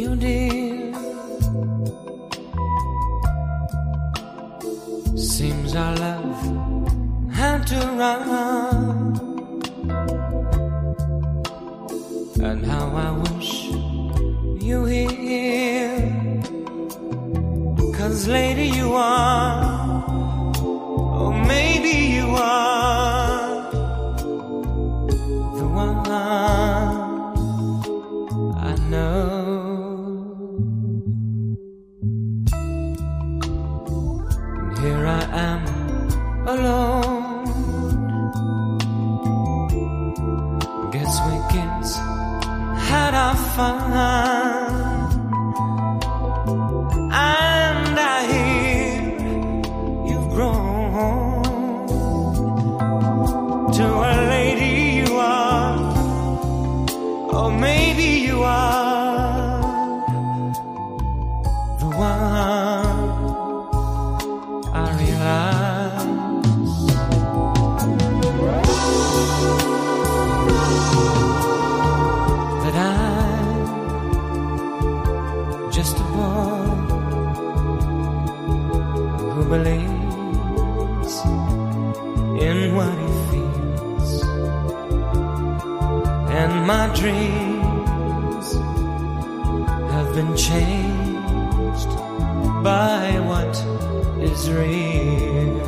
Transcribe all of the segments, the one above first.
You, dear. Seems our love had to run. And how I wish you here. Cause lady you are. And I hear you've grown to a lady you are, or maybe you are believes in what he feels, and my dreams have been changed by what is real.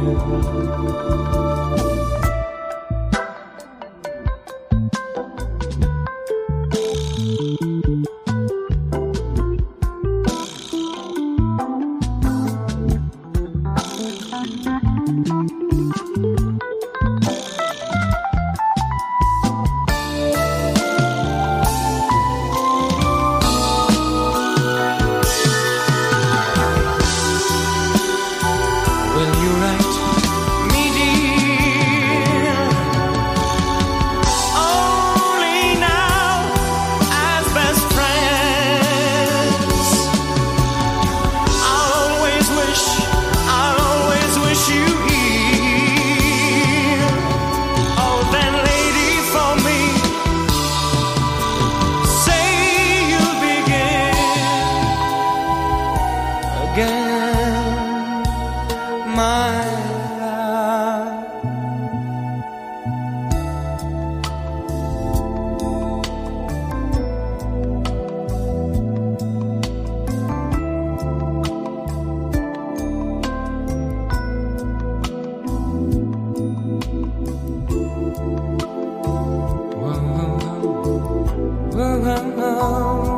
now.